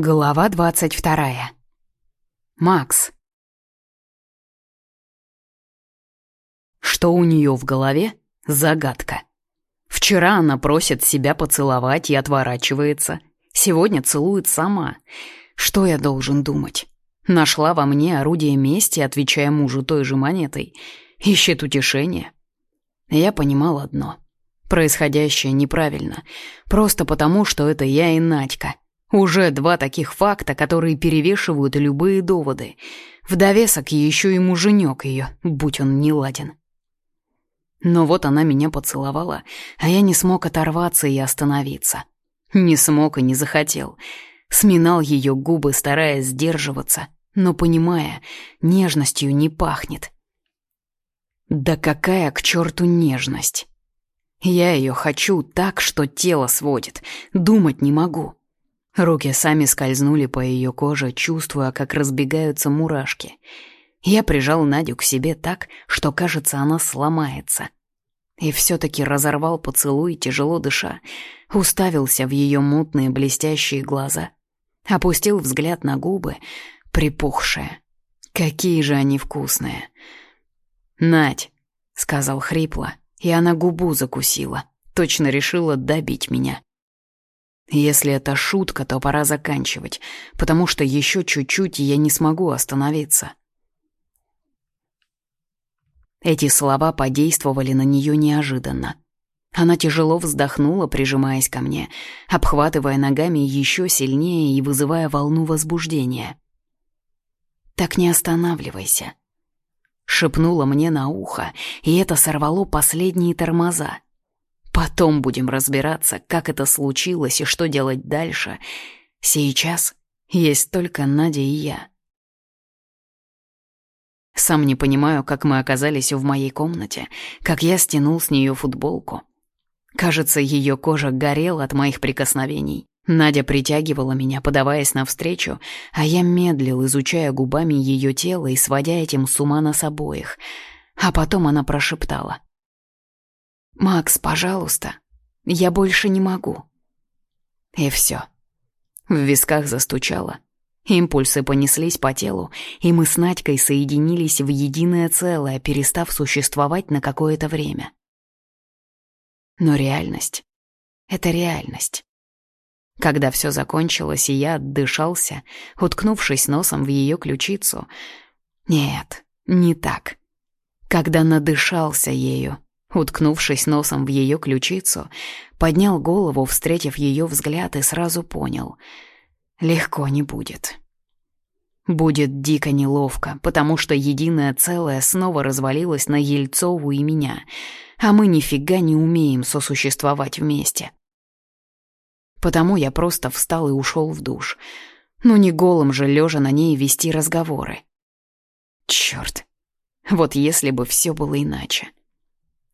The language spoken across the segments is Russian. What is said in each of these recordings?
Глава двадцать вторая. Макс. Что у нее в голове? Загадка. Вчера она просит себя поцеловать и отворачивается. Сегодня целует сама. Что я должен думать? Нашла во мне орудие мести, отвечая мужу той же монетой. Ищет утешение. Я понимал одно. Происходящее неправильно. Просто потому, что это я и Надька — уже два таких факта, которые перевешивают любые доводы. В довесок еще и муженек ее, будь он не ладен. Но вот она меня поцеловала, а я не смог оторваться и остановиться. Не смог и не захотел. Сминал ее губы, стараясь сдерживаться, но понимая, нежностью не пахнет. Да какая к черту нежность! Я ее хочу так, что тело сводит, думать не могу. Руки сами скользнули по ее коже, чувствуя, как разбегаются мурашки. Я прижал Надю к себе так, что, кажется, она сломается. И все-таки разорвал поцелуй, тяжело дыша, уставился в ее мутные блестящие глаза, опустил взгляд на губы, припухшие. Какие же они вкусные. «Надь», — сказал хрипло, и она губу закусила, точно решила добить меня. Если это шутка, то пора заканчивать, потому что еще чуть-чуть, и я не смогу остановиться. Эти слова подействовали на нее неожиданно. Она тяжело вздохнула, прижимаясь ко мне, обхватывая ногами еще сильнее и вызывая волну возбуждения. «Так не останавливайся», — шепнула мне на ухо, и это сорвало последние тормоза. Потом будем разбираться, как это случилось и что делать дальше. Сейчас есть только Надя и я. Сам не понимаю, как мы оказались в моей комнате, как я стянул с нее футболку. Кажется, ее кожа горела от моих прикосновений. Надя притягивала меня, подаваясь навстречу, а я медлил, изучая губами ее тело и сводя этим с ума нас обоих. А потом она прошептала. «Макс, пожалуйста, я больше не могу». И все. В висках застучало. Импульсы понеслись по телу, и мы с Надькой соединились в единое целое, перестав существовать на какое-то время. Но реальность — это реальность. Когда все закончилось, и я отдышался, уткнувшись носом в ее ключицу... Нет, не так. Когда надышался ею, Уткнувшись носом в ее ключицу, поднял голову, встретив ее взгляд, и сразу понял — легко не будет. Будет дико неловко, потому что единое целое снова развалилось на Ельцову и меня, а мы нифига не умеем сосуществовать вместе. Потому я просто встал и ушел в душ. Ну не голым же лежа на ней вести разговоры. Черт, вот если бы все было иначе.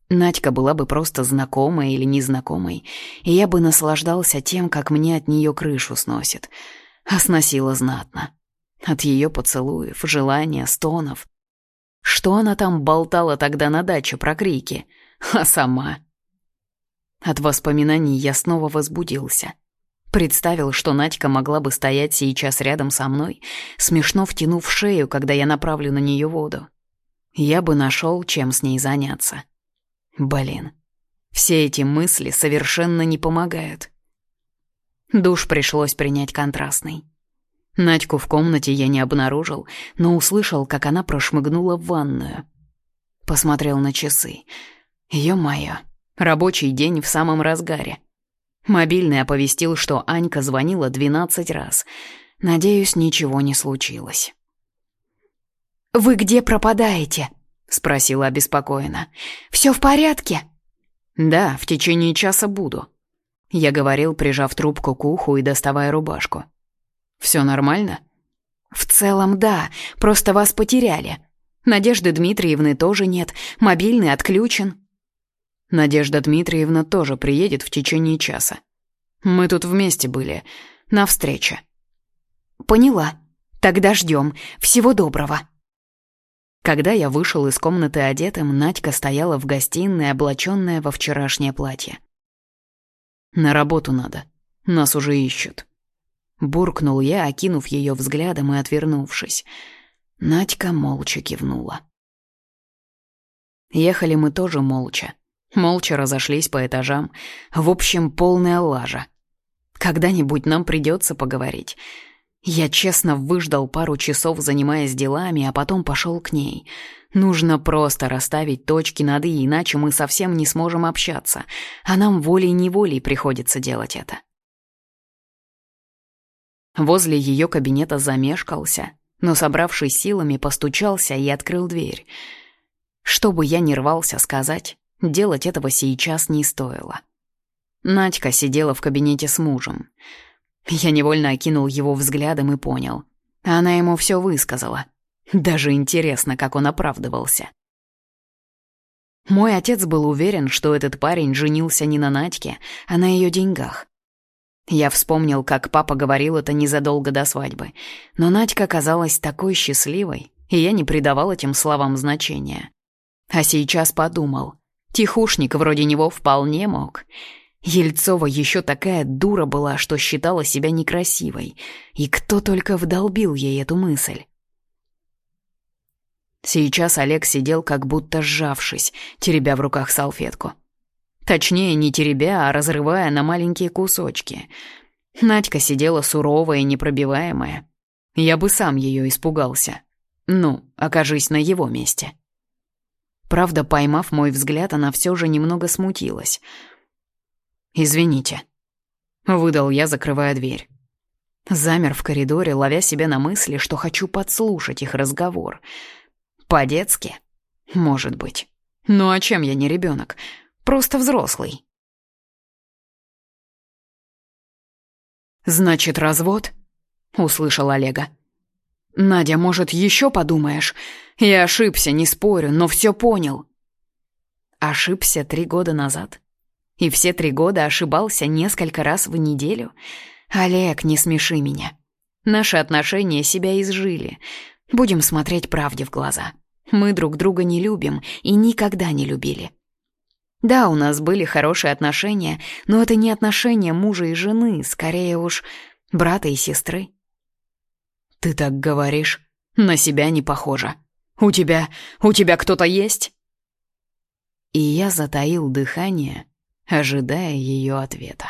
Надька была бы просто знакомой или незнакомой, и я бы наслаждался тем, как мне от нее крышу сносит. А сносила знатно. От ее поцелуев, желания, стонов. Что она там болтала тогда на даче про крики? А сама? От воспоминаний я снова возбудился. Представил, что Надька могла бы стоять сейчас рядом со мной, смешно втянув шею, когда я направлю на нее воду. Я бы нашел, чем с ней заняться. Блин, все эти мысли совершенно не помогают. Душ пришлось принять контрастный. Надьку в комнате я не обнаружил, но услышал, как она прошмыгнула в ванную. Посмотрел на часы. Ё-моё, рабочий день в самом разгаре. Мобильный оповестил, что Анька звонила 12 раз. Надеюсь, ничего не случилось. «Вы где пропадаете?» — спросила обеспокоенно. «Все в порядке?» «Да, в течение часа буду», — я говорил, прижав трубку к уху и доставая рубашку. «Все нормально?» «В целом, да, просто вас потеряли. Надежды Дмитриевны тоже нет, мобильный отключен». «Надежда Дмитриевна тоже приедет в течение часа. Мы тут вместе были, на встрече». «Поняла. Тогда ждем. Всего доброго». Когда я вышел из комнаты одетым, Надька стояла в гостиной, облаченная во вчерашнее платье. «На работу надо. Нас уже ищут». буркнул я, окинув ее взглядом и отвернувшись. Надька молча кивнула. Ехали мы тоже молча. Молча разошлись по этажам. В общем, полная лажа. Когда-нибудь нам придется поговорить. Я честно выждал пару часов, занимаясь делами, а потом пошел к ней. Нужно просто расставить точки над «и», иначе мы совсем не сможем общаться, а нам волей-неволей приходится делать это. Возле ее кабинета замешкался, но, собравшись силами, постучался и открыл дверь. Что бы я ни рвался сказать, делать этого сейчас не стоило. Надька сидела в кабинете с мужем — я невольно окинул его взглядом и понял. Она ему все высказала. Даже интересно, как он оправдывался. Мой отец был уверен, что этот парень женился не на Надьке, а на ее деньгах. Я вспомнил, как папа говорил это незадолго до свадьбы. Но Надька казалась такой счастливой, и я не придавал этим словам значения. А сейчас подумал, тихушник вроде него вполне мог. Ельцова еще такая дура была, что считала себя некрасивой. И кто только вдолбил ей эту мысль. Сейчас Олег сидел как будто сжавшись, теребя в руках салфетку. Точнее, не теребя, а разрывая на маленькие кусочки. Надька сидела суровая и непробиваемая. Я бы сам ее испугался. Ну, окажись на его месте. Правда, поймав мой взгляд, она все же немного смутилась — «Извините», — выдал я, закрывая дверь. Замер в коридоре, ловя себя на мысли, что хочу подслушать их разговор. По-детски? Может быть. Ну а чем я не ребенок? Просто взрослый. «Значит, развод?» — услышал Олега. «Надя, может, еще подумаешь? Я ошибся, не спорю, но все понял». Ошибся три года назад? И все три года ошибался несколько раз в неделю. Олег, не смеши меня. Наши отношения себя изжили. Будем смотреть правде в глаза. Мы друг друга не любим и никогда не любили. Да, у нас были хорошие отношения, но это не отношения мужа и жены, скорее уж брата и сестры. Ты так говоришь, на себя не похоже. У тебя, у тебя кто-то есть? И я затаил дыхание, ожидая ее ответа.